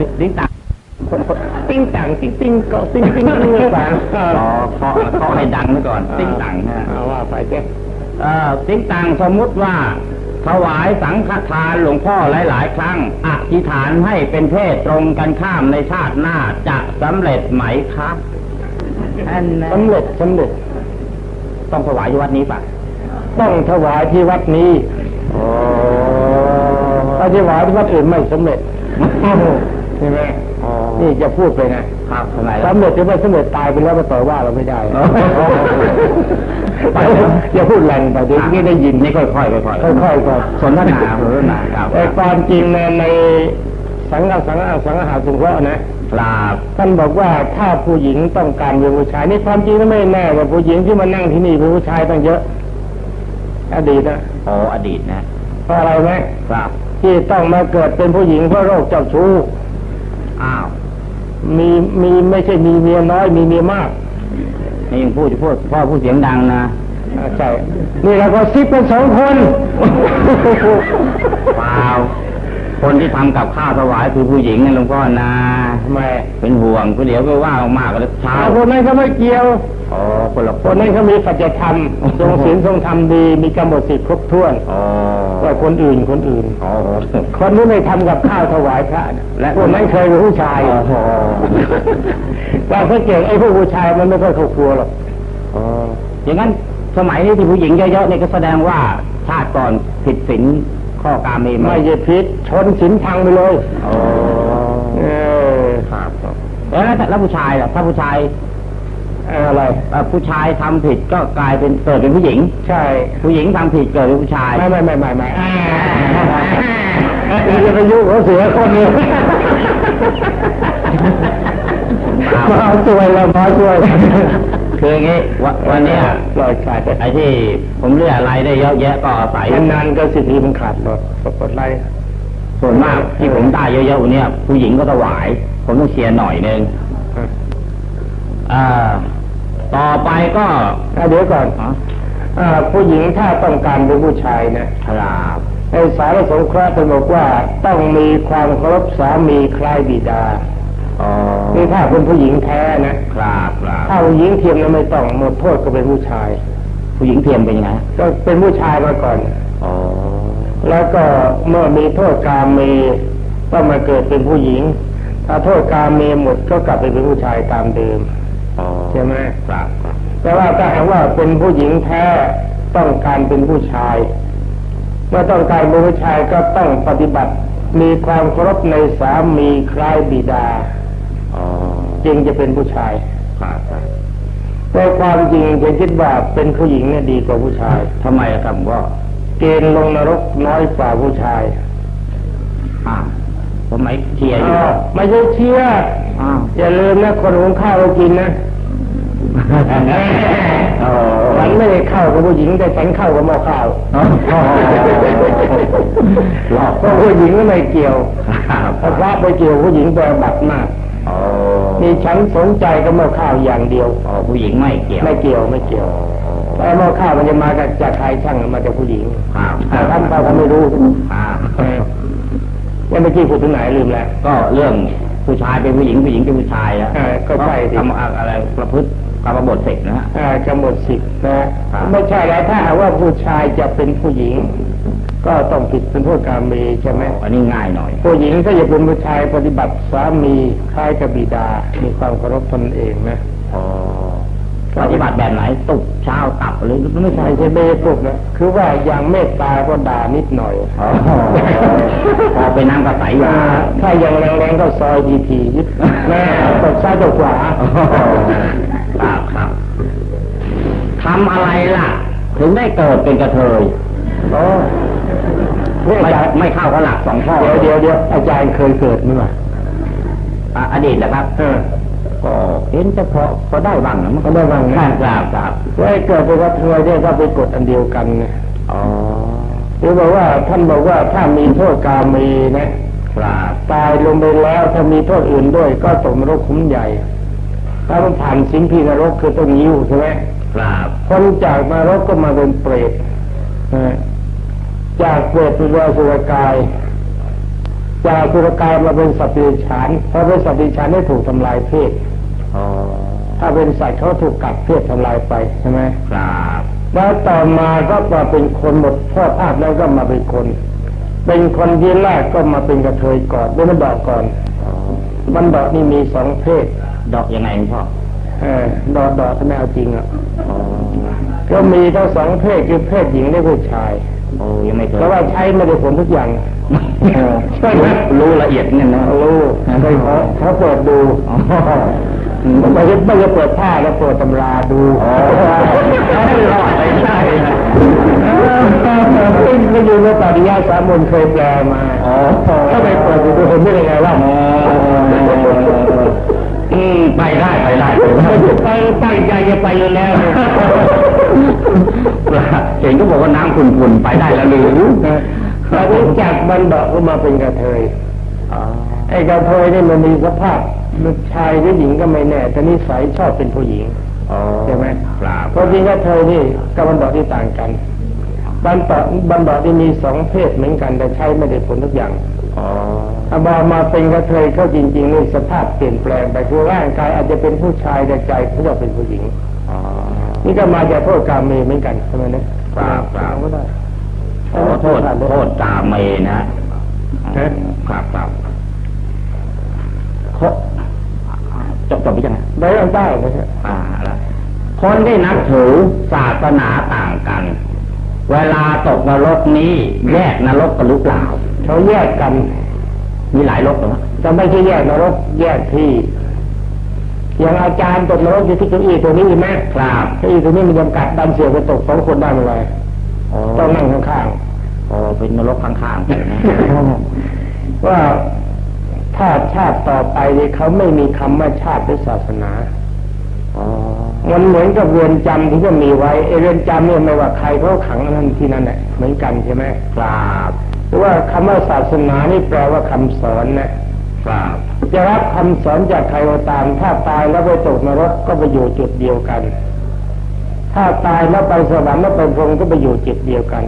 ติ้งตังติ้งต่างติ้งติงกาะติ้งติ้งติ้งหรือเปล่าอ๋อเคาะเคาะให้ดังไว้ก่อน ติ้งตังนะว่าไปเจ๊ติ้งตังสมมุติว่า ถวายสังฆทานหลวงพ่อหลาย ๆ ครั้งอธิษฐานให้เป็นเพศตรงกันข้ามในชาติหน้าจะสำเร็จไหมครับสำเร็จสำเร็จต้องถวายที่วัดนี้ปะต้องถวายที่วัดนี้ถ้าถวายที่วัดอื่นไม่สำเร็จ ใช่ไหมนี่จะพูดไปนะครับทำไมล่ะสำเร็จหรือไม่สำเร็จตายไปแล้วมาต่อว่าเราไม่ได้อ๋อไปอย่าพูดแรงไปเดี๋ยวนี้ได้ยินนี่ค่อยๆค่อยๆค่อยค่อยๆก่อนสนทนาสนทนาครับแต่ความจริงในในสังฆสังฆสังฆาสงเคราะห์นะครับท่านบอกว่าถ้าผู้หญิงต้องการเป็นผู้ชายนี่ความจริงก็ไม่แน่ว่าผู้หญิงที่มานั่งที่นี่เป็นผู้ชายตั้งเยอะ อดีตนะโอ้อดีตนะเพราะอะไรไหมครับ ที่ต้องมาเกิดเป็นผู้หญิงเพราะโรคเจ้าชู้ อ้าวมีมีไม่ใช่มีเมียน้อย มีเมียมากนี่ยังพูดพูดพ่อพูดเสียงดังนะอ่าใช่นี่เราก็ซิปเป็นสองคนเปล่า คนที่ทำกับข้าวถวายคือผู้หญิงนะหลวงพ่อนะทำไมเป็นห่วงผู้เดี๋ยวก็ว่ามากๆแล้วเช้าอ่าคนนั้นเขาไม่เกี่ยวอ๋อคนละคคนนนั้นเขามีสัจธรรมทรงศีลทรงธรรมดีมีกำหนดสิทธิ์ครบถ้วนอ๋อกว่าคนอื่นคนอื่นอ๋อคนที่ไม่ทำกับข้าวถวายพระเนี่ยและคนนั้นเคยเป็นผู้ชายอ๋อแต่สังเกตไอ้พวกผู้ชายมันไม่ค่อยเข้าครัวหรอกอ๋ออย่างนั้นสมัยนี้ที่ผู้หญิงเยอะๆนี่ก็แสดงว่าชาติก่อนผิดศีล ข้อกาเมไม่ใช่พิษชนสินพังไปเลยอ๋อเออครับแล้วแล้วผู้ชายล่ะถ้าผู้ชายเอออะไรเอ่อผู้ชายทำผิดก็กลายเป็นเกิดเป็นผู้หญิง ใช่ ผู้หญิงทำผิดเกิดเป็นผู้ชาย ไม่ไม่ไม่ไม่ไม่อ่าจะไปยุ่งกับเสือคนนี้มาเอาช่วยแล้วมาช่วย คืออย่างงี้วันวันเนี้ยปล่อยขาดไอ้ที่ผมเรียกอะไรได้เยอะแยะก็อาศัยนานๆก็สิทธิมันขาดหมดปรากฏไรส่วนมากที่ผมได้เยอะๆวันเนี้ยผู้หญิงก็ถวาย ผมต้องเชียร์หน่อยนึงอ่าต่อไปก็อะเดี๋ยวก่อนอ๋ออ่าผู้หญิงถ้าต้องการเป็นผู้ชายนะครับในสารสงเคราะห์ท่านบอกว่าต้องมีความเคารพสามีคล้ายบิดาอ๋อ นี่ถ้าเป็นผู้หญิงแท้นะครับครับถ้าผู้หญิงเทียมแล้วไม่ต้องหมดโทษก็เป็นผู้ชาย ผู้หญิงเทียมเป็นยังไงก็เป็นผู้ชายมาก่อนอ๋อแล้วก็เมื่อมีโทษกามเมก็มาเกิดเป็นผู้หญิง ถ้าโทษกามเมหมดก็กลับไปเป็นผู้ชายตามเดิมอ๋อใช่ไหมครับครับแต่ว่าถ้าหากว่าเป็นผู้หญิงแท้ต้องการเป็นผู้ชาย เมื่อต้องการเป็นผู้ชายก็ต้องปฏิบัติ มีความเคารพในสามีคล้ายบิดาอ๋อ จึงจะเป็นผู้ชายครับครับแต่ความจริงฉันคิดว่าเป็นผู้หญิงเนี่ยดีกว่าผู้ชายทำไมอะครับก็เกณฑ์ลงนรกน้อยกว่าผู้ชายอ่าผมไม่เชียร์อยู่อ้าวไม่ใช่เชื่ออ้าวอย่าลืมนะคนหุงข้าวเรากินนะอ๋อฉันไม่ได้เข้ากับผู้หญิงแต่ฉันเข้ากับหม้อข้าวอ๋อหลอกเพราะผู้หญิงก็ไม่เกี่ยวครับถ้าพระไปเกี่ยวผู้หญิงแปลบัตรมาก อ๋อนี่ฉันสนใจกับหม้อข้าวอย่างเดียวอ๋อผู้หญิงไม่เกี่ยว ไม่เกี่ยวไม่เกี่ยวแต่หม้อข้าวมันจะมาจากจากใครช่างมาจากผู้หญิงครับแต่ท่านเราก็ไม่รู้ครับเออยังไม่อกี้พูดถึงไหนลืมแล้วก็เรื่องผู้ชายเป็นผู้หญิงผู้หญิงเป็นผู้ชายอะเออก็ใช่ดิทำอะไรประพฤติ กรรมบทเสร็จนะฮะอ่ากำหนดสิทธิ์นะครัฮะบไม่ใช่แล้วถ้าหากว่าผู้ชายจะเป็นผู้หญิง ก็ต้องผิดเป็นโทษกรรมเมใช่ไหมอันนี้ง่ายหน่อย ผู้หญิงถ้าจะเป็นผู้ชายปฏิบัติสามีคล้ายกับบิดา มีความเคารพตนเองนะอ๋อ ปฏิบัติแบบไหนตุกเช้าตับหรือไม่ไม่ใช่ใช่ใช่เบสุกนะคือว่าอย่างเมตตาก็ด่านิดหน่อยอ๋อพอไปนั่งกับสายยาอ่าถ้าอย่างแรงๆก็ซอยทีทีๆยิบแม่ตบซ้ายตบขวาครับครับทำอะไรล่ะ ถึงได้เกิดเป็นกระเทยโอ้เนี่ยไม่อาจารย์ไม่เข้ากับหลักสองข้อเดี๋ยวเดี๋ยวเดี๋ยวอาจารย์เคยเกิดมั้ยวะอะอดีตนะครับเออ ก็เห็นจะพอพอได้บ้างนะมันก็ได้บ้างครันะบครับครับว่าไอ้เกิดเป็นกระเทยเนี่ยก็ไปกดอันเดียวกันไงอ๋อหรือบอกว่าท่านบอกว่าถ้ามีโทษกามีนะครับตายลงไปแล้วถ้ามีโทษอื่นด้วย ก็ตกนรกขุมใหญ่ถ้ามันผ่านสิ่งที่นรกคือต้นยิ้วใช่ไหมครับคนจากนรกก็มาเป็นเปรตนะจากเปรตเป็นวาสุรกายจากสุรกายมาเป็นสัตว์ดิฉานพอเป็นสัตว์ดิฉานได้ถูกทำลายเพศอ๋อ ถ้าเป็นสัตว์เขาถูกกัดเพศทำลายไปใช่ไหมครับแล้วต่อมาก็มาเป็นคนหมดพ่อภาพแล้วก็มาเป็นคน เป็นคนที่แรกก็มาเป็นกระเทยก่อนไม่ได้บอกก่อนอ๋อมันดอกนี่มีสองเพศ ดอกยังไงหลวงพ่อเออดอกดอกถ้าไม่เอาจริงอะอ๋อก็มีทั้งสองเพศคือเพศหญิงและเพศชายโอ้ยังไม่เคยเพราะว่าใช้ไม่ได้ผลทุกอย่างเออรู้ละเอียดเนี่ยนะรู้เคยเขาเขาเปิดดูอ๋อ ไม่ใช่ไม่ใช่เปิดผ้าแล้วเปิดตำราดูอ๋อไม่รอดไม่ใช่นะซึ่งไม่ดูว่าปริยาสามนเคยแปลมาอ๋อถ้าไปเปิดดูเห็นได้ยังไงว่าอ๋ออืมไปได้ไปได้ไปได้ไปตั้งใจจะไปอยู่แล้วเนี่ยเห็นก็บอกว่าน้ำขุ่นๆไปได้แล้วหรือแต่นี้จากบันดาก็มาเป็นกระเทยอ๋อไอ้กระเทยนี่มันมีสภาพ ชายหรือหญิงก็ไม่แน่แต่นิสัยชอบเป็นผู้หญิงอ๋อใช่ไหมครับเพราะจริงกระเทยนี่กับบันดาที่ต่างกันบันดาบันดาที่มีสองเพศเหมือนกันแต่ใช้ไม่ได้ผลทุกอย่างอ๋อถ้าบอมาเป็นกระเทยเข้าจริงๆนี่สภาพเปลี่ยนแปลงไปคือร่างกายอาจจะเป็นผู้ชายแต่ใจเขาจะเป็นผู้หญิงอ๋อนี่ก็มาจากโทษกรรมเมเหมือนกันใช่ไหมนะครับครับก็ได้ขอโทษโทษกาเมนะฮะครับครับขอ จบจบไปยังไงได้อันได้นะครับอ่าละคนที่นับถือศาสนาต่างกัน เวลาตกนรกนี้ แยกนรกกันหรือเปล่าเขาแยกกัน มีหลายรกเหรอจะไม่ใช่แยกนรก แยกที่อย่างอาจารย์ตกนรกอยู่ที่เก้าอี้ตัวนี้เห็นไหมครับเก้าอี้ตัวนี้มันจำกัดดันเสียไปตกสองคนได้ไม่ไหวอ๋อต้องนั่งข้างอ๋อเป็นนรกข้างๆกันนะๆว่า ถ้าชาติต่อไปนี่เขาไม่มีคำว่าชาติหรือศาสนาอ๋อมันเหมือนกับเรือนจำที่จะมีไว้ไอ้เรือนจำเนี่ยไม่ว่าใครเขาขังนั่นที่นั่นแหละเหมือนกันใช่ไหมครับหรือว่าคำว่าศาสนานี่แปลว่าคำสอนนะครับจะรับคำสอนจากใครก็ตาม ถ้าตายแล้วไปตกนรกก็ไปอยู่จุดเดียวกัน ถ้าตายแล้วไปสวรรค์แล้วไปพรหมก็ไปอยู่จุดเดียวกัน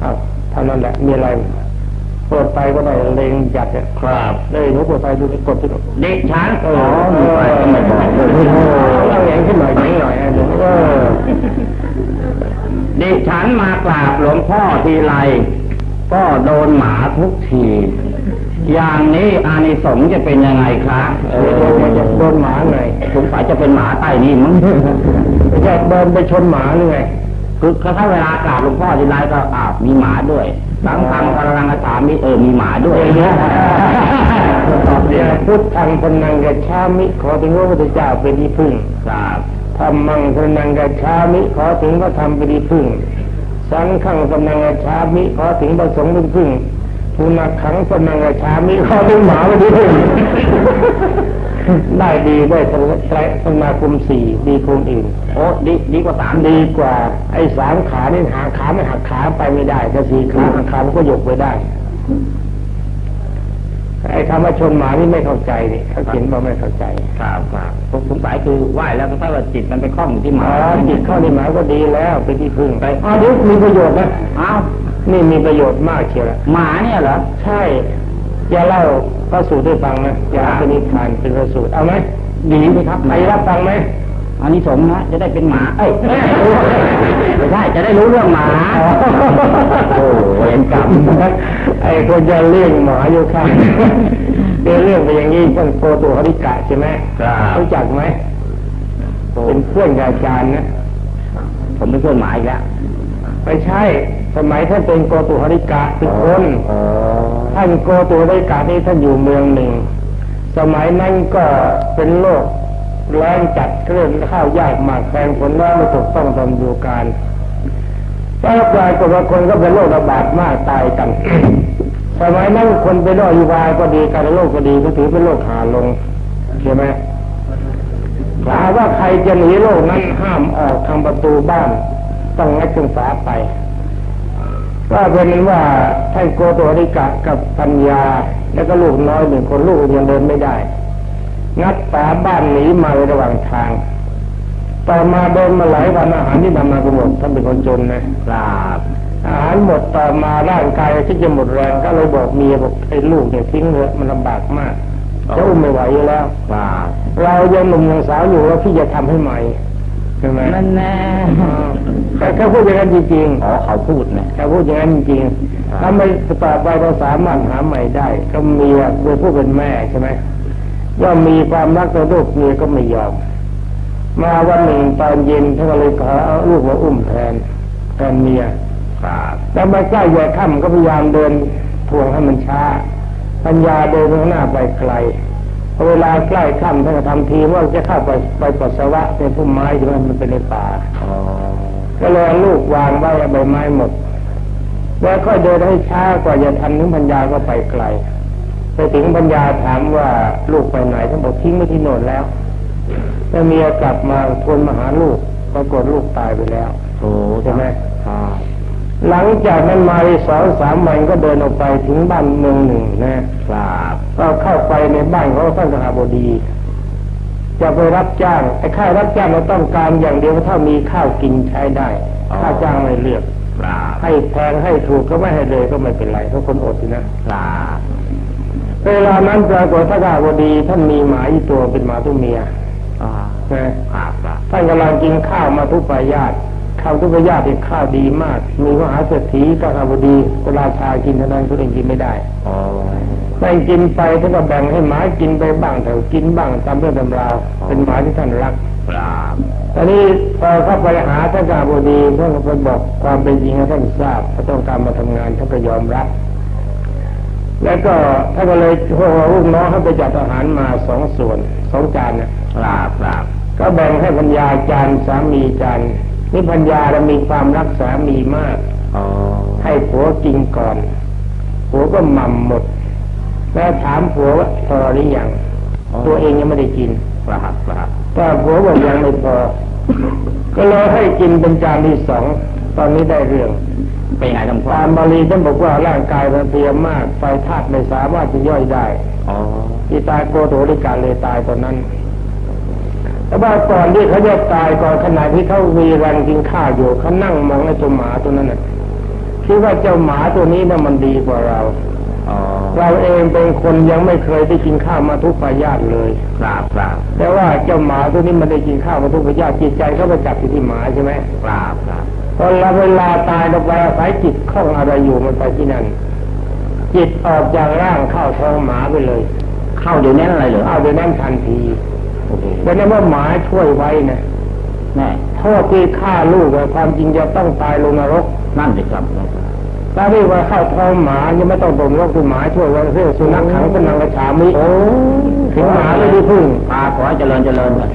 ครับเท่านั้นแหละมีอะไร เปิดไปก็ได้เลงจัดเนี่ยครับเลยหนูเปิดไฟดูกดที่เด็กฉันเออ๋ออมีไปก็ไม่บอกเอาแหงขึ้นหน่อยแหงหน่อยนะเออเด็กฉันมากราบหลวงพ่อทีไรก็โดนหมาทุกที อย่างนี้อานิสงส์จะเป็นยังไงคะเอโดอนมาจากโดนหมาไงสงสัยจะเป็นหมาใต้ดินมั้งไม่ใช่เดินไปชนหมาหรือไงคือถ้าเวลากราบหลวงพ่อทีไรก็อ้าวมีหมาด้วย สังฆังกรังกระถามิเออมีหมาด้วยอย่างเงี้ยเนี่ยพุทธังพนังกัจฉามิขอถึงพระพุทธเจ้าเป็นที่พึ่งครับธรรมังพนังกัจฉามิขอถึงพระธรรมเป็นที่พึ่ง สังฆังพนังกัจฉามิขอถึงพระสงฆ์เป็นที่พึ่งทุนักขังพนังกัจฉามิขอถึงหมาเป็นที่พึ่ง ได้ดีได้สไตรสมาคมสี่ดีกว่าคนอื่นโอ้ดีดีกว่าสามดีกว่า ไอ้สามขานี่หาขาไม่หักขาไปไม่ได้แต่สี่ขาหักขามันก็ยกไปได้ไอ้คำว่าชนหมานี่ไม่เข้าใจนี่เขาเขียนว่าไม่เข้าใจ ครับครับผมสงสัยคือไหว้แล้วก็ถ้าว่าจิตมันไปคล้องอยู่ที่หอ๋มาอจิตเข้าในหมาก็ดีแล้วเป็นที่พึ่งไปอ๋อเดี๋ยวมีประโยชน์นะอ้าวนี่มีประโยชน์มากเชียวละหมาเนี่ยเหรอใช่ อย่าเล่าพระสูตรให้ฟังนะอย่าเอาเป็นนิทานเป็นพระสูตรเอาไหมดีไหมครับใครรับฟังไหมอันนี้สงส์นะจะได้เป็นหมา เอ้ยไม่ใช่จะได้รู้เรื่องหมาโอ้เวรกรรมไอ้คนจะเลี้ยงหมาอยู่ข้างเดี๋ยวเรื่องไปอย่างนี้ท่านโกตุหริกะใช่ไหมครับรู้จักไหมเป็นเพื่อนกับอาจารย์นะผมเป็นเพื่อนหมาอีกแล้ว ไม่ใช่ สมัยท่านเป็นโกตุหริกะเป็นคนอ๋อท่านโกตุหริกะนี่ท่านอยู่เมืองหนึ่ง สมัยนั้นก็เป็นโรคแรงจัดเคลื่อนข้าวยากมากแปลงผลน้อยไม่ถูกต้องตามฤดูกาลถ้าปลายกว่าคนก็เป็นโรคระบาดมากตายกันสมัยนั้นคนเป็นโรคอีวายก็ดีการโรคก็ดีก็ถือเป็นโรคหาลงใช่ไหมถ้าหากว่าใครจะหนีโรคนั้นห้ามออกทางประตูบ้าน ต้องงัดเครื่องฝาไปว่าเป็นว่าท่านโกโตริกะกับปัญญา แล้วก็ลูกน้อยหนึ่งคนลูกยังเดินไม่ได้ งัดฝาบ้านหนีมาในระหว่างทาง ต่อมาเดินมาหลายวันอาหารที่นำมาก็หมดท่านเป็นคนจนนะครับอาหารหมดต่อมาร่างกายที่จะหมดแรงก็เลยบอกเมียบอกไอ้ลูกเนี่ยทิ้งเถอะมันลำบากมากจะอุ้มไม่ไหวอยู่แล้วครับเรายังหนุ่มยังสาวอยู่ว่าพี่จะทำให้ใหม่ ใช่ไหมนั่นแน่แต่เขาพูดอย่างนั้นจริงอ๋อเขาพูดเนี่ยๆเขาพูดอย่างนั้นจริงๆถ้าไม่ต่อไปเราสามารถหาใหม่ได้ ก็เมียโดยผู้เป็นแม่ใช่ไหมย่อมมีความรักต่อลูกเมียก็ไม่ยอม มาวันหนึ่งตอนเย็นท่านก็เลยขอเอาลูกมาอุ้มแทนแทนเมียครับแล้วมาใกล้ยายค่ำก็พยายามเดินทวงให้มันช้า ปัญญาเดินข้างหน้าไปไกลพอ เวลาใกล้ค่ำท่านก็ทำทีว่าจะเข้าไปไปปัสสาวะในพุ่มไม้ที่มันเป็นในป่าอ๋อก็เลยเอาลูกวางไว้ใบไม้หมด แล้วค่อยเดินให้ช้ากว่าจะทันถึงปัญญาก็ไปไกล ไปถึงปัญญาถามว่าลูกไปไหนท่านบอกทิ้งไว้ที่โน่นแล้วแล้วเมียกลับมาทวนมาหาลูกปรากฏลูกตายไปแล้วโอ้ใช่ไหมครับ หลังจากนั้นมาอีกสองสามวันก็เดินออกไปถึงบ้านเมืองหนึ่งนะครับก็เข้าไปในบ้านของท่านสหบดี จะไปรับจ้างไอ้ค่ารับจ้างเราต้องการอย่างเดียวว่าถ้ามีข้าวกินใช้ได้ค่าจ้างไม่เลือกครับให้แพงให้ถูกก็ไม่ให้เลยก็ไม่เป็นไรเพราะคนอดอยู่นะครับเวลานั้นปรากฏท่านสหบดีท่านมีหมาอีกตัวเป็นหมาตัวเมียอ่านะครับครับท่านกำลังกินข้าวมาทุปายาต ข้าวทุปายาตเป็นข้าวดีมาก มีมหาเศรษฐีก็บดีก็ราชากินเท่านั้นคนอื่นกินไม่ได้อ๋อแบ่งกินไปท่านก็แบ่งให้หมากินไปบ้างเถอะกินบ้างตามเรื่องตำราวเป็นหมาที่ท่านรักครับตอนนี้พอเข้าไปหาท่านกาบดีท่านก็ไปบอกความเป็นจริงให้ท่านทราบถ้าต้องการมาทำงานท่านก็ยอมรับ แล้วก็ท่านก็เลยพวกลูกน้องให้ไปจัดอาหารมาสองส่วนสองจานเนี่ยครับครับก็แบ่งให้พัญญาจานสามีจาน นี่พัญญาเรามีความรักสามีมากอ๋อให้ผัวกินก่อนผัวก็หม่ำหมด แล้วถามผัวว่าพอหรือยังตัวเองยังไม่ได้กินครับครับแต่ผัวบอกยังไม่พอ ก็เลยให้กินเป็นจานที่สองตอนนี้ได้เรื่องเป็นไงท่านพ่อตามบาลีท่านบอกว่าร่างกายมันเพลียมาก ไฟธาตุไม่สามารถจะย่อยได้อ๋ออีตายโกโถริการเลยตายตอนนั้น แต่ว่าก่อนที่เขาจะตายก่อนขณะที่เขาวีรันกินข้าวอยู่เขานั่งมองไอ้ตัวหมาตัวนั้นน่ะคิดว่าเจ้าหมาตัวนี้น่ะมันดีกว่าเราอ๋อเราเองเป็นคนยังไม่เคยได้กินข้าวมาทุกปายาตเลยครับครับแต่ว่าเจ้าหมาตัวนี้มันได้กินข้าวมาทุกปายาตจิตใจเขาไปจับอยู่ที่หมาใช่ไหมครับครับพอเราเวลาตายเราไปอาศัยจิตข้องอะไรอยู่มันไปที่นั่น จิตออกจากร่างเข้าท้องหมาไปเลย เข้าเดี๋ยวนี้อะไรเหรอเอาเดี๋ยวนั้นทันที โอ้โหเป็นนั้นว่าหมาช่วยไว้นะแน่โทษที่ฆ่าลูกอะความจริงจะต้องตายลงนรกนั่นสิครับถ้าเรียกว่าเข้าท้องหมายังไม่ต้องตกนรกคือหมาช่วยไว้เรื่องสุนัขขังเป็นนางกระฉามิโอ้ถึงหมาไม่ได้พึ่งพาขอให้เจริญเจริญก่อน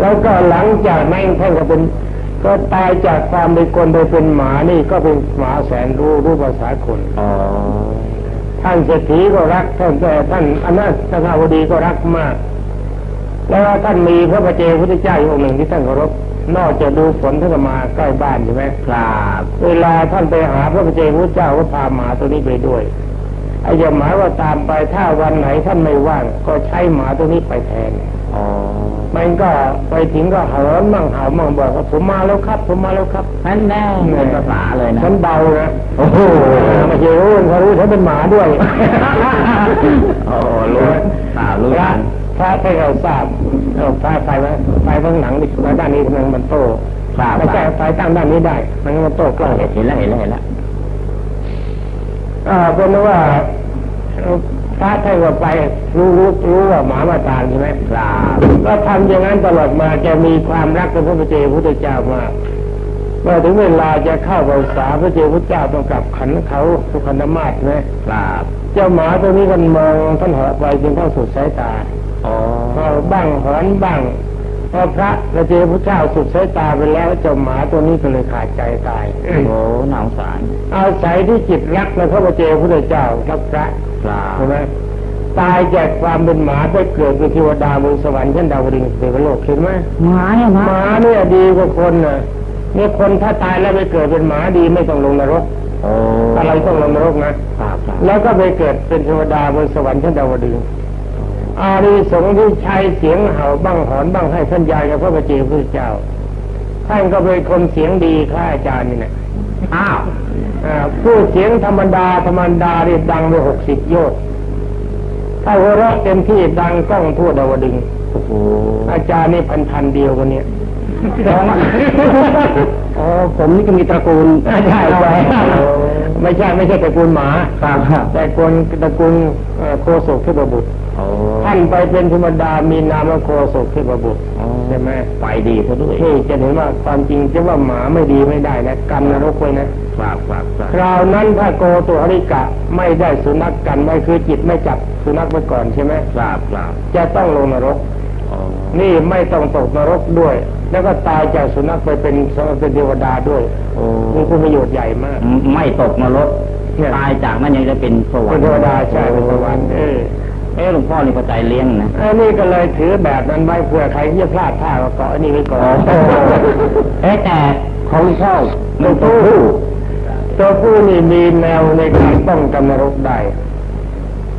แล้วก็หลังจากนั้นท่านก็เป็น ก็ตายจากความเป็นคนไปเป็นหมานี่ก็เป็นหมาแสนรู้รู้ภาษาคนอ๋อท่านเศรษฐีก็รักท่านแต่ท่านอนาถนาบดีก็รักมาก แล้วท่านมีพระประเจพุทธเจ้าอีกองค์หนึ่งที่ท่านเคารพนอกจากดูฝนท่านก็มาใกล้บ้านใช่ไหมครับเวลาท่านไปหาพระประเจพุทธเจ้าก็พาหมาตัวนี้ไปด้วยไอ้อย่างหมายว่าตามไปถ้าวันไหนท่านไม่ว่างก็ใช้หมาตัวนี้ไปแทนอ๋อมันก็ไปถึงก็เหินมั่งเห่ามั่งบอกว่าผมมาแล้วครับ ผมมาแล้วครับนั่นแน่เป็นภาษาเลยนะฉันเบานะโอ้โหไม่ใช่รู้เขารู้ฉันเป็นหมาด้วยโอ้โหรู้ตารู้พระกัน พระให้เราทราบเอาไฟไฟไว้ไฟข้างหลังนี่ไฟด้านนี้มันมันโตครับไม่ใช่ไฟตั้งด้านนี้ได้ มันมันโตกล้องเห็นแล้วเห็นแล้วเห็นแล้วอ่าเป็นว่าพระท่านก็ไปรู้รู้รู้ว่าหมามาตามใช่ไหมครับก็ทำอย่างนั้นตลอดมาจะมีความรักกับพระเจ้าพุทธเจ้ามากเมื่อถึงเวลาจะเข้าพรรษาพระเจ้าพุทธเจ้าต้องกลับขันเขาสุขันธมาศนะครับ เจ้าหมาตัวนี้กันมองท่านเหาะไปจนเข้าสุดสายตาอ๋อ เห่าบ้างหอนบ้างพอพระพระเจ้าพุทธเจ้าสุดสายตาไปแล้วเจ้าหมาตัวนี้ก็เลยขาดใจตายโอ้โหน่าสงสารอาศัยที่จิตรักในพระเจ้าพุทธเจ้ารักพระครับใช่ไหมตายจากความเป็นหมาไปเกิดเป็นเทวดาบนสวรรค์ชั้นดาวดึงส์เทวโลกเห็นไหมหมาเนี่ยหนะมาเนี่ยดีกว่าคนน่ะนี่คนถ้าตายแล้วไปเกิดเป็นหมาดีไม่ต้องลงนรกโอ้อะไรต้องลงนรกนะครับครับแล้วก็ไปเกิดเป็นเทวดาบนสวรรค์ชั้นดาวดึงส์ อารีสงส์ที่ใช้เสียงเห่าบ้างหอนบ้างให้สัญญาณกับพระเจ้าพุทธเจ้า ท่านก็เป็นคนเสียงดีข้าอาจารย์นี่นะอ้าวอ่าผู้เสียงธรรมดาธรรมดาเรีดังไปหกสิบโยชน์ถ้าหัวเราะเต็มที่ดังกล้องทั่วดาวดึงส์โอ้โหอาจารย์นี่พันพันๆเดียวกันเนี่ยอ๋อผมนี่ก็มีตระกูลใช่ใช่ ไม่ใช่ไม่ใช่ตระกูลหมาครับครับแต่กลตระกูลเอ่อโคศกเทพบุตรโอ้ท่านไปเป็นธรรมดามีนามว่าโคศกเทพบุตรใช่ไหมไปดีซะด้วยนี่จะเห็นว่าความจริงจะว่าหมาไม่ดีไม่ได้นะกรรมนรกไว้นะครับครับครับคราวนั้นถ้าโกตุหริกะไม่ได้สุนัขกันไว้คือจิตไม่จับสุนัขไว้ก่อนใช่ไหมครับครับจะต้องลงนรกอ๋อนี่ไม่ต้องตกนรกด้วย แล้วก็ตายจากสุนัขไปเป็นเป็นเทวดาด้วยโอ้นี่คือประโยชน์ใหญ่มาก ไม่ตกนรกเนี่ยตายจากนั้นยังจะเป็นสวรรเป็นค์เทวดาใช่เป็นสวรรค์เออเอ๊ะหลวงพ่อนี่เข้าใจเลี้ยงนะอันนี้ก็เลยถือแบบนั้นไว้เผื่อใครที่จะพลาดท่าก็เกาะอันนี้ไว้ก่อนเอ๊ะแต่ของชอบตัวผู้ตัวผู้นี่มีแนวในการป้องกันนรกได้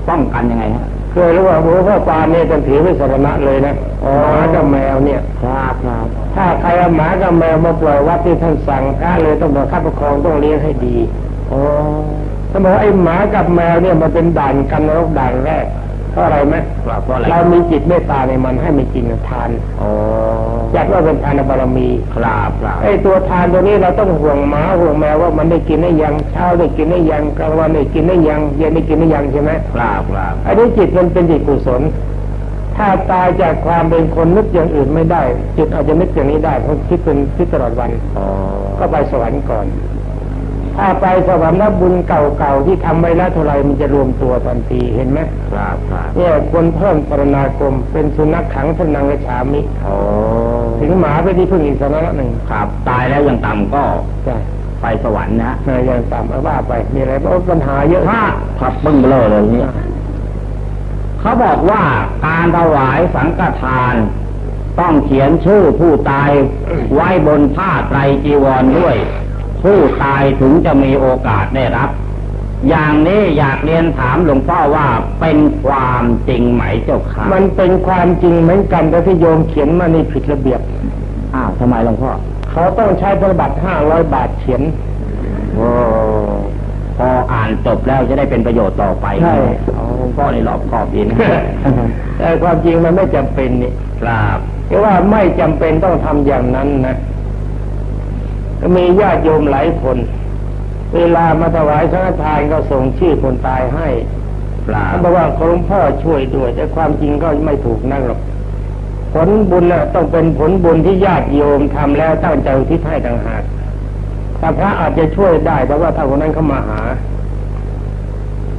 ป้องกันยังไงฮะ เคยรู้ว่าหลวงพ่อปานเนี่ยท่านถือไว้สารณะเลยนะหมากับแมวเนี่ยครับครับถ้าใครเอาหมากับแมวมาปล่อยวัดที่ท่านสั่งพระเลยต้องบังคับประคองต้องเลี้ยงให้ดีโอ้ท่านบอกว่าไอ้หมากับแมวเนี่ยมันเป็นด่านกันนรกด่านแรก เพราะอะไรไหมครับเพราะอะไรเรามีจิตเมตตาในมันให้มันกินทานโอ้จัดว่าเป็นทานบารมีครับครับไอ้ตัวทานตัวนี้เราต้องห่วงหมาห่วงแมวว่ามันได้กินได้ยังเช้าได้กินได้ยังกลางวันได้กินได้ยังเย็นได้กินได้ยังใช่ไหมครับครับอันนี้จิตมันเป็นจิตกุศล ถ้าตายจากความเป็นคนนึกอย่างอื่นไม่ได้ จิตอาจจะนึกอย่างนี้ได้เพราะคิดเป็นคิดตลอดวันอ๋อก็ไปสวรรค์ก่อน ถ้าไปสวรรค์แล้วบุญเก่าๆที่ทำไว้แล้วเท่าไหรมันจะรวมตัวทันทีเห็นไหมครับครับเนี่ยควรเพิ่มปรณากรมเป็นสุนัขขังพนังกระฉามิโอ้ถึงหมาไปนที่พึ่งอีกสถานะหนึ่งครับ ตายแล้วยังต่ำก็ใช่ไปสวรรค์นะฮะนายยังตามเอาว่าไปมีอะไรบ้างปัญหาเยอะถ้าครับปึ้งเบลอเลยเนี่ยเขาบอกว่าการถวายสังฆทานต้องเขียนชื่อผู้ตายไว้บนผ้าไตรจีวรด้วย ผู้ตายถึงจะมีโอกาสได้รับ อย่างนี้อยากเรียนถามหลวงพ่อว่าเป็นความจริงไหมเจ้าค่ะมันเป็นความจริงเหมือนกันแต่ที่โยมเขียนมานี่ผิดระเบียบอ้าวทำไมหลวงพ่อเขาต้องใช้ธนบัตรห้าร้อยบาทเขียนโอ้พออ่านจบแล้วจะได้เป็นประโยชน์ต่อไปใช่อ๋อหลวงพ่อในรอบขอบอินแต่ความจริงมันไม่จำเป็นนี่ครับเพราะว่าไม่จำเป็นต้องทำอย่างนั้นนะก็ มีญาติโยมหลายคน เวลามาถวายสังฆทานก็ส่งชื่อคนตายให้ครับเขาบอกว่าหลวงพ่อช่วยด้วย แต่ความจริงก็ไม่ถูกนั่นหรอกผลบุญน่ะต้องเป็นผลบุญที่ญาติโยมทำแล้วตั้งใจอุทิศให้ต่างหากถ้าพระอาจจะช่วยได้แต่ว่าถ้าคนนั้นเข้ามาหา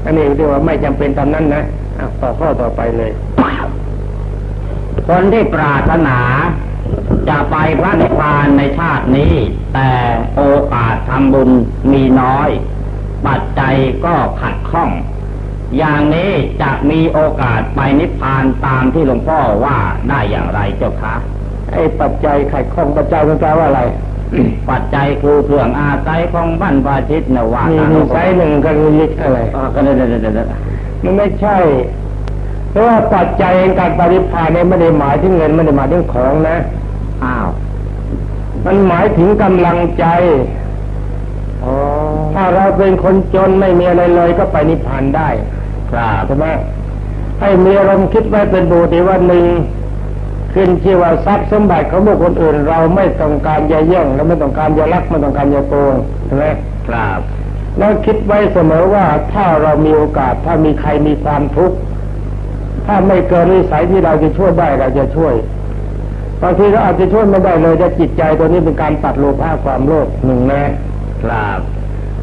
อันนี้เรียกว่าไม่จำเป็นตามนั้นนะอะต่อข้อต่อไปเลย คนที่ปรารถนาจะไปพระนิพพานในชาตินี้ แต่โอกาสทำบุญมีน้อย ปัจจัยก็ขัดข้อง อย่างนี้จะมีโอกาสไปนิพพานตามที่หลวงพ่อว่าได้อย่างไรเจ้าคะไอ้ปัจจัยขัดข้องปัจจัยมันแปลว่าอะไร ปัจจัยคือเครื่องอาศัยของบ้านปาชิตนวามีตามีไซส์หนึ่งกันยิกอะไรอ๋อก็เดี๋ยวเดี๋ยวเดี๋ยวเดี๋ยวมันไม่ใช่เพราะว่าปัจจัยการปฏิภาณเนี่ยไม่ได้หมายถึงเงินไม่ได้หมายถึงของนะอ้าว มันหมายถึงกำลังใจอ๋อถ้าเราเป็นคนจนไม่มีอะไรเลยก็ไปนิพพานได้ครับใช่ไหมให้มีอารมณ์คิดไว้เป็นบูติว่าหนึ่งขึ้นชื่อว่าทรัพย์สมบัติของบุคคลอื่น เราไม่ต้องการจะแย่งและไม่ต้องการจะลักไม่ต้องการจะโกงใช่ไหมครับแล้วคิดไว้เสมอว่าถ้าเรามีโอกาสถ้ามีใครมีความทุกข์ถ้าไม่เกินวิสัยที่เราจะช่วยได้เราจะช่วย บางทีเราอาจจะช่วยไม่ได้เลยแต่จิตใจตัวนี้เป็นการตัดโลภะความโลภหนึ่งนะครับ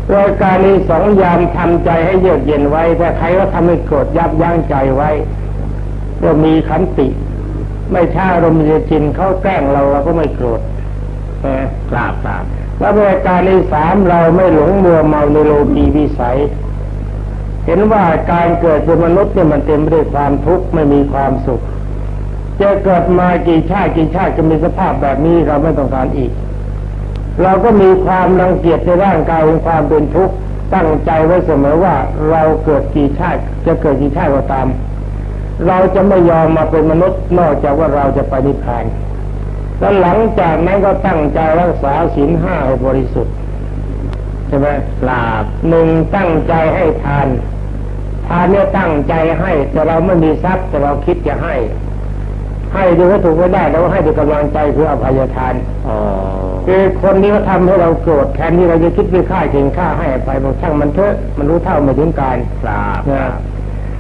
โดยการนี้สองยามทำใจให้เยือกเย็นไว้ถ้าใครก็ทำให้โกรธยับยั้งใจไว้ก็มีขันติ ไม่ช้าอารมณ์จะจินเขาแกล้งเราเราก็ไม่โกรธนะครับครับแล้วรายการที่สามเราไม่หลงมัวเมาในโลกีวิสัย เห็นว่าการเกิดเป็นมนุษย์เนี่ยมันเต็มไปด้วยความทุกข์ไม่มีความสุข จะเกิดมากี่ชาติกี่ชาติจะมีสภาพแบบนี้เราไม่ต้องการอีก เราก็มีความรังเกียจในร่างกายของความเป็นทุกข์ตั้งใจไว้เสมอว่าเราเกิดกี่ชาติจะเกิดกี่ชาติก็ตาม เราจะไม่ยอมมาเป็นมนุษย์นอกจากว่าเราจะไปนิพพานแล้วหลังจากนั้นก็ตั้งใจรักษาศีลห้าให้บริสุทธิ์ใช่ไหมกราบหนึ่งตั้งใจให้ทานทานเนี่ยตั้งใจให้ แต่เราไม่มีทรัพย์แต่เราคิดจะให้ ให้ด้วยวัตถุไม่ได้แต่ว่าให้ด้วยกำลังใจคืออภัยทานอ๋อคือคนนี้เขาทำให้เราโกรธแทนที่เราจะคิดไปฆ่าเก่งฆ่าให้อภัยบอกช่างมันเถอะมันรู้เท่าไม่ถึงการกราบนะ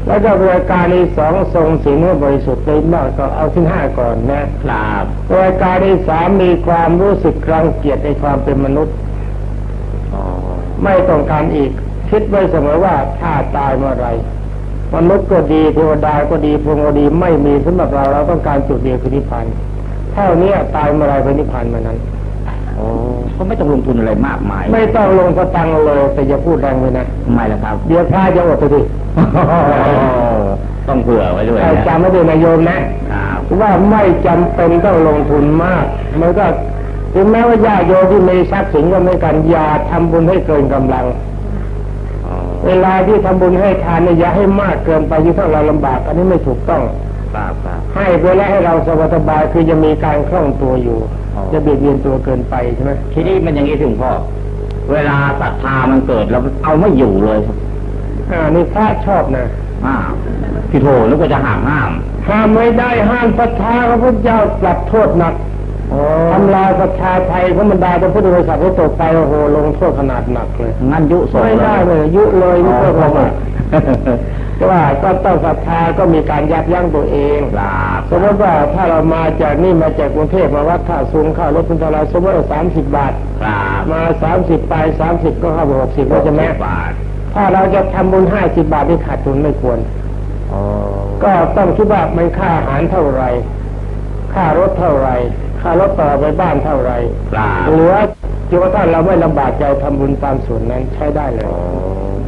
แล้วก็รายการที่สองทรงศีลให้บริสุทธิ์เลยมากก็เอาที่ห้าก่อนนะกราบรายการที่สามมีความรู้สึกรังเกียจในความเป็นมนุษย์อ๋อไม่ต้องการอีก คิดไว้เสมอว่าถ้าตายเมื่อไหร มนุษย์ก็ดีเทวดาก็ดีพรหมก็ดีไม่มีสำหรับเราเราต้องการจุดเดียวคือนิพพานเท่านี้ตายเมื่อไหรไปนิพพานเมื่อนั้นอ๋อก็ไม่ต้องลงทุนอะไรมากมาย ไม่ต้องลงสตังค์เลยแต่อย่าพูดแรงเลยนะทำไมล่ะครับ เดี๋ยวพระจะอดไปดิต้องเผื่อไว้ด้วยเอานะจำไม่ได้นายโยมนะครับว่าไม่จำเป็นต้องลงทุนมากมันก็ถึงแม้ว่าญาติโยมที่มีทรัพย์สินก็ไม่กันอย่าทำบุญให้เกินกำลังอ๋อ เวลาที่ทำบุญให้ทานเนี่ยอย่าให้มากเกินไปที่ถ้าเราลำบากอันนี้ไม่ถูกต้องกราบครับให้ไปแล้วให้เราสบายสบายคือจะมีการคล่องตัวอยู่อ๋อจะเบียดเบียนตัวเกินไปใช่ไหมทีนี้มันอย่างนี้ถึงพ่อ เวลาศรัทธามันเกิดเราเอาไม่อยู่เลยครับอ่านี่พระชอบนะอ้าวพี่โถนึกว่าจะห่ามห้ามห้ามไม่ได้ห้ามศรัทธาพระพุทธเจ้าปรับโทษหนักโอ้ ทำลายศรัทธาไทยพระบรรดาพระพุทธบริษัทให้ตกไปโอ้โหลงโทษขนาดหนักเลยงั้นยุส่งไม่ได้เลย ยุเลยยุโทษเราอะเพราะว่าก็ต้องศรัทธาก็มีการยับยั้งตัวเองกราบสมมติว่าถ้าเรามาจากนี่มาจากกรุงเทพมาวัดท่าซุงค่ารถเป็นเท่าไหรสมมติว่าสามสิบบาทกราบมาสามสิบไปสามสิบก็เข้าไปหกสิบแล้วใช่ไหมบาทถ้าเราจะทำบุญห้าสิบบาทนี่ขาดทุนไม่ควรอ๋อก็ต้องคิดว่ามันค่าอาหารเท่าไหรค่ารถเท่าไหร ค่ารถต่อไปบ้านเท่าไหรกราบเหลือจนกระทั่งเราไม่ลำบากใจทำบุญตามส่วนนั้นใช้ได้เลยอ๋อ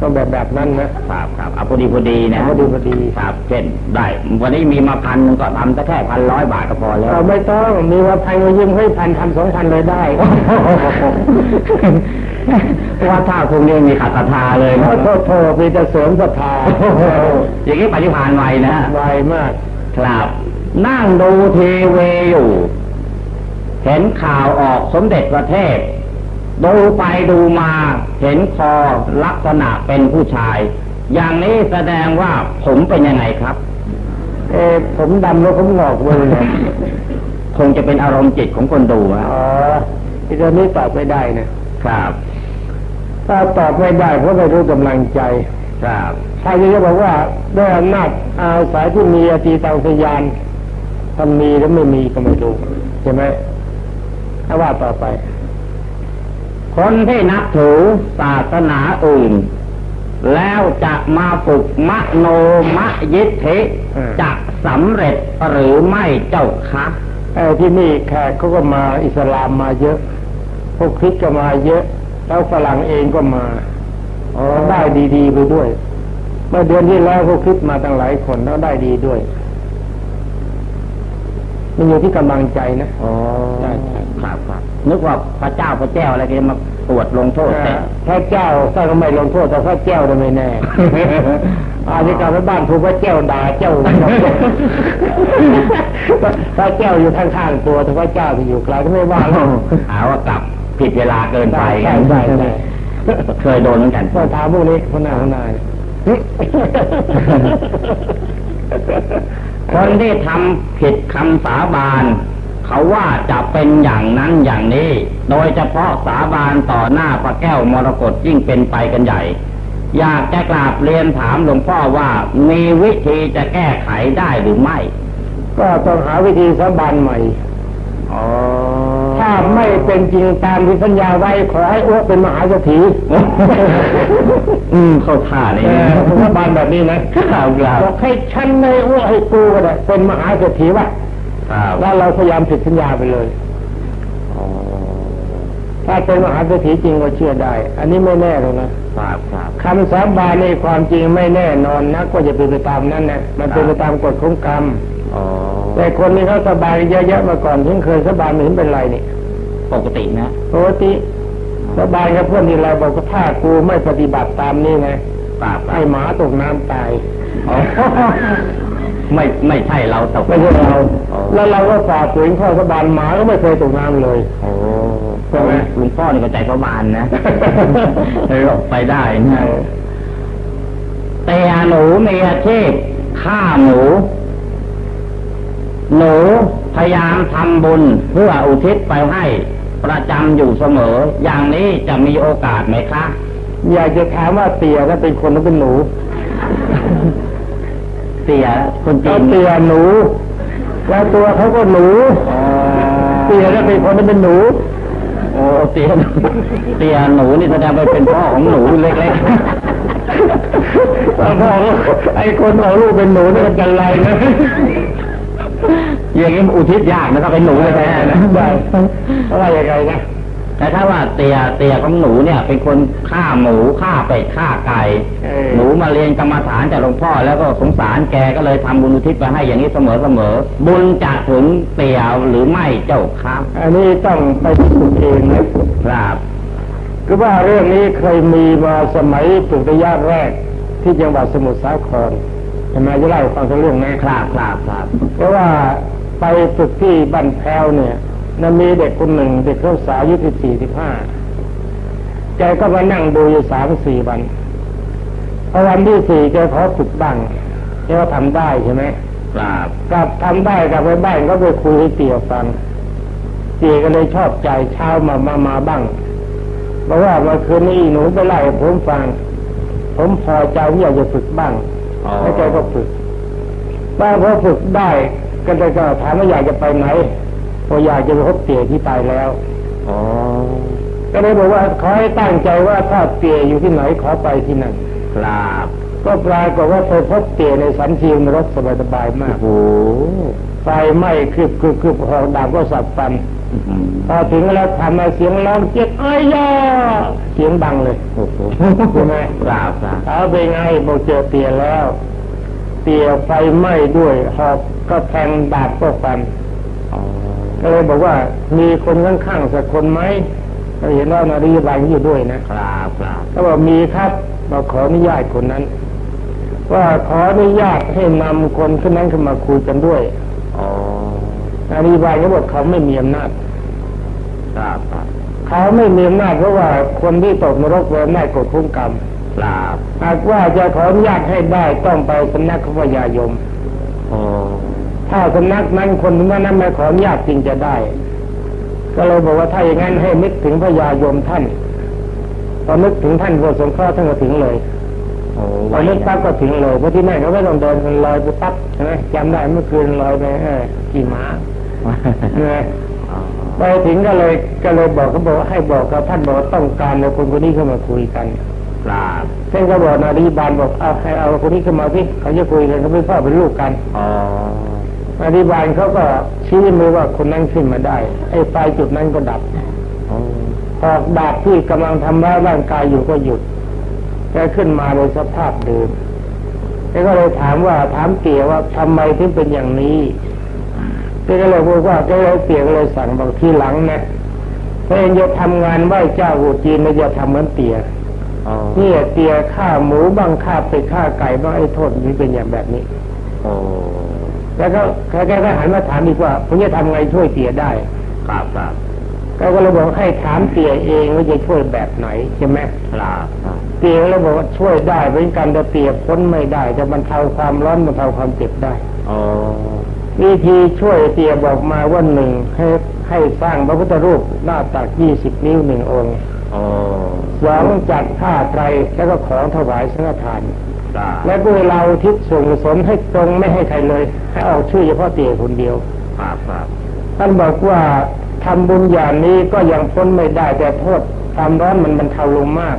ต้องแบบแบบนั้นนะครับครับเอาพอดีพอดีนะพอดีพอดีครับเช่นได้วันนี้มีมาพันหนึ่งก็ทำแต่แค่พันร้อยบาทก็พอแล้วเราไม่ต้องมีว่าพันก็ยืมให้พันทำสองพันเลยได้ว่าถ้าคงนี้มีขัดศรัทธาเลยนะโทษโทษโทษมีแต่เสริมศรัทธาอย่างนี้ปฏิภาณไวนะไวมาก ครับ นั่งดูทีวีอยู่ เห็นข่าวออกสมเด็จประเทศ ดูไปดูมาเห็นคอลักษณะเป็นผู้ชาย อย่างนี้แสดงว่าผมเป็นยังไงครับ เออผมดำแล้วผมงอกเลยเนี่ยคงจะเป็นอารมณ์จิตของคนดูนะอ๋อที่ตอนนี้ตอบไม่ได้นะครับ ถ้าตอบไม่ได้เพราะไม่รู้กำลังใจครับถ้าจะบอกว่าด้วยอำนาจอาศัยที่มีอตีตังสยานถ้ามีแล้วไม่มีก็ไม่รู้ใช่ไหม ถ้าว่าต่อไป คนที่นับถือศาสนาอื่น แล้วจะมาฝึกมโนมยิทธิอืมจะสำเร็จหรือไม่เจ้าคะเออที่นี่แขกเขาก็มาอิสลามมาเยอะ พวกคริสต์ก็มาเยอะ แล้วฝรั่งเองก็มาได้ดีๆไปด้วย เมื่อเดือนที่แล้วพวกคริสต์มาตั้งหลายคนแล้วได้ดีด้วย มันอยู่ที่กำลังใจนะอ๋อใช่ใช่ครับครับนึกว่าพระเจ้าพระแจ้วอะไรก็จะมาตรวจลงโทษแต่พระเจ้าถ้าก็ไม่ลงโทษแต่พระเจ้าจะไม่แน่อาจจะกลับไปบ้านถูกพระเจ้าด่าเจ้าพระเจ้าอยู่ข้างๆตัวแต่พระเจ้าที่อยู่ไกลก็ไม่ว่าหรอกหาว่ากลับผิดเวลาเกินไปใช่ใช่ใช่เคยโดนเหมือนกันก็ถามพวกนี้คนหน้าคนหน้า คนที่ทำผิดคำสาบาน เขาว่าจะเป็นอย่างนั้นอย่างนี้ โดยเฉพาะสาบานต่อหน้าพระแก้วมรกตยิ่งเป็นไปกันใหญ่ อยากจะกราบเรียนถามหลวงพ่อว่ามีวิธีจะแก้ไขได้หรือไม่ ก็ต้องหาวิธีสาบานใหม่ ถ้าไม่เป็นจริงตามที่สัญญาไว้ขอให้อ้วกเป็นมหาเศรษฐีอืมเข้าท่านี่เออผมสาบานแบบนี้นะครับครับบอกให้ฉันในอ้วกให้กูก็ได้เป็นมหาเศรษฐีวะครับแล้วเราพยายามผิดสัญญาไปเลยอ๋อถ้าเป็นมหาเศรษฐีจริงก็เชื่อได้ อันนี้ไม่แน่หรอกนะครับครับคำสาบานในความจริงไม่แน่นอนนะก็จะเป็นไปตามนั้นนะมันเป็นไปตามกฎของกรรมอ๋อ แต่คนนี้เขาสบายเยอะๆมาก่อนถึงเคยสบายไม่เห็นเป็นไรนี่ปกตินะปกติสบายกับเพื่อนที่เราบอกว่าถ้ากูไม่ปฏิบัติตามนี่นะปราบไอหมาตกน้ำตายอ๋อไม่ไม่ใช่เราตกไม่ใช่เราอ๋อแล้วเราก็ฝ่าฝืนข้อสบานหมาก็ไม่เคยตกน้ำเลยโอ้ใช่ไหมหลวงพ่อนี่ก็ใจเขาบานนะเลยออกไปได้นะแต่หนูมีอาชีพฆ่าหนู หนูพยายามทำบุญเพื่ออุทิศไปให้ประจำอยู่เสมอ อย่างนี้จะมีโอกาสไหมคะ อยากจะถามว่าเตี่ยถ้าเป็นคนหรือเป็นหนูเสียคนจีเขานเตี่ยหนูแล้วตัวเขาก็หนูอ๋อเตี่ยถ้าเป็นคนหรือเป็นหนูโอ้เตียเตียหนูนี่แสดงไปเป็นพ่อของหนูเล็กถ้าพ่อไอ้คนเอาลูกเป็นหนูนี่มันจะไรนะๆ อย่างนี้อุทิศยากนะครับเป็นหนูแท้ๆนะได้อะไรยังไงนะแต่ถ้าว่าเตียเตียของหนูเนี่ย เป็นคนฆ่าหมูฆ่าเป็ดฆ่าไก่เออหนูมาเรียนกรรมฐานจากหลวงพ่อแล้วก็สงสารแกก็เลยทำบุญอุทิศไปให้อย่างนี้เสมอเสมอๆบุญจะถึงเตียหรือไม่เจ้าครับ อันนี้ต้องไปพิสูจน์เองนะครับคือว่าเรื่องนี้เคยมีมาสมัยฝึกระยะแรกที่จังหวัดสมุทรสาครทำไมจะเล่าให้ฟังสักเรื่องนะครับครับครับเพราะว่า ไปฝึกที่บ้านแพ้วเนี่ยนนมีเด็กคนหนึ่งเด็กเขาสาวอายุสิบสี่สิบห้าแกก็มานั่งดูอยู่สามสี่วันพอวันที่สี่แกขอฝึกบ้างแกก็ทำได้ใช่ไหมครับกลับทำได้กลับไปบ้านก็ไปคุยให้เตี่ยฟังเตี่ยก็เลยชอบใจเช้ามามามาบ้างบอกว่าเมื่อคืนนี้หนูไปไล่ให้ผมฟัง ผมพอใจอยากจะฝึกบ้างอ๋อแล้วแกก็ฝึกบ้างพอฝึกได้ ก็เลยก็ถามว่าอยากจะไปไหนพออยากจะไปพบเตี่ยที่ตายแล้วอ๋อก็เลยบอกว่าขอให้ตั้งใจว่าถ้าเตี่ยอยู่ที่ไหนขอไปที่นั่นครับก็ปรากฏว่าไปพบเตี่ยในสันทีนรถสบายๆมากโอ้โหไฟไหม้คืบคืบคืบหอกดาบก็สับฟันอื้อหือพอถึงแล้วทำมาเสียงร้องเจ็บไอ้ยาเสียงดังเลยโอ้โหใช่ไหมครับครับเอาไปไงบอกเจอเตียแล้ว เตียไฟไหม้ด้วยหอกก็แทงดาบก็ฟันอ๋อก็เลยบอกว่ามีคนข้างๆสักคนไหมเราเห็นว่านารีบายอยู่ด้วยนะครับครับก็บอกมีครับเราขออนุญาตคนนั้น ว่าขออนุญาตให้นำคนคนนั้นขึ้นมาคุยกันด้วยอ๋อนารีบายก็บอกเขาไม่มีอำนาจครับครับเขาไม่มีอำนาจเพราะว่าคนที่ตกนรกเวรได้กฎคุ้มกรรม ครับหากว่าจะขออนุญาตให้ได้ต้องไปสำนักขพยายมอ๋อถ้าสำนักนั้นคนนั้นไม่ขออนุญาตจริงจะได้ ก็เลยบอกว่าถ้าอย่างนั้นให้นึกถึงพญายมท่านพอนึกถึงท่านพระสงฆ์ข้าท่านก็ถึงเลยโอ้พอนึกปั๊บก็ถึงเลยเพราะที่นั่นเขาไม่ต้องเดินกันลอยไปปั๊บใช่ไหมจำได้เมื่อคืนลอยไปเออขี่ม้าเนี่ยอ๋อไปถึงก็เลยก็เลยบอกเขาบอกว่าให้บอกกับท่านบอกว่าต้องการเอาคนคนนี้เข้ามาคุยกัน ครับท่านก็บอกนารีบาลบอกเอาให้เอาคนนี้เข้ามาสิเขาจะคุยกันเขาเป็นพ่อเป็นลูกกันอ๋อนารีบาลเขาก็ชี้มือว่าคนนั้นขึ้นมาได้ ไอ้ไฟจุดนั้นก็ดับอ๋อพอดาบที่กำลังทำร้ายร่างกายอยู่ก็หยุดแกขึ้นมาในสภาพเดิมแกก็เลยถามว่าถามเตี่ยว่าทำไมถึงเป็นอย่างนี้แกก็เลยบอกว่าแกเลยเตี่ยก็เลยสั่งบอกทีหลังนะถ้าเองจะทำงานไหว้เจ้าหูจีนไม่จะทำเหมือนเตี่ยอ๋อ เนี่ยเตี่ยฆ่าหมูบ้างฆ่าเป็ดฆ่าไก่บ้างไอ้โทษนี้เป็นอย่างแบบนี้โอ้แล้วก็แกก็หันมาถามอีกว่าผมจะทำไงช่วยเตี่ยได้ครับครับแกก็เลยบอกให้ถามเตี่ยเองว่าจะช่วยแบบไหนใช่ไหมครับครับเตียงแล้วบอกว่าช่วยได้เหมือนกันแต่เตียพ้นไม่ได้จะบรรเทาความร้อนบรรเทาความเจ็บได้อ๋อวิธีช่วยเตียบอกมาว่าหนึ่งให้ให้สร้างพระพุทธรูปหน้าตักยี่สิบนิ้วหนึ่งองค์ อ๋อสองจัดผ้าไตรแล้วก็ของถวายสังฆทานครับและก็เวลาอุทิศส่งกุศลให้ตรงไม่ให้ใครเลย ให้ออกชื่อเฉพาะเตียคนเดียวครับครับท่านบอกว่าทำบุญอย่างนี้ก็ยังพ้นไม่ได้แต่โทษความร้อนมันบรรเทาลงมาก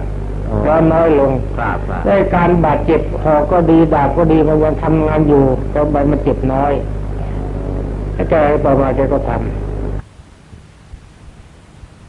อ๋อร้อนน้อยลงครับครับได้การบาดเจ็บหอกก็ดีดาบก็ดีมันยังทำงานอยู่แต่ใบมันเจ็บน้อยแล้วแกต่อมาแกก็ท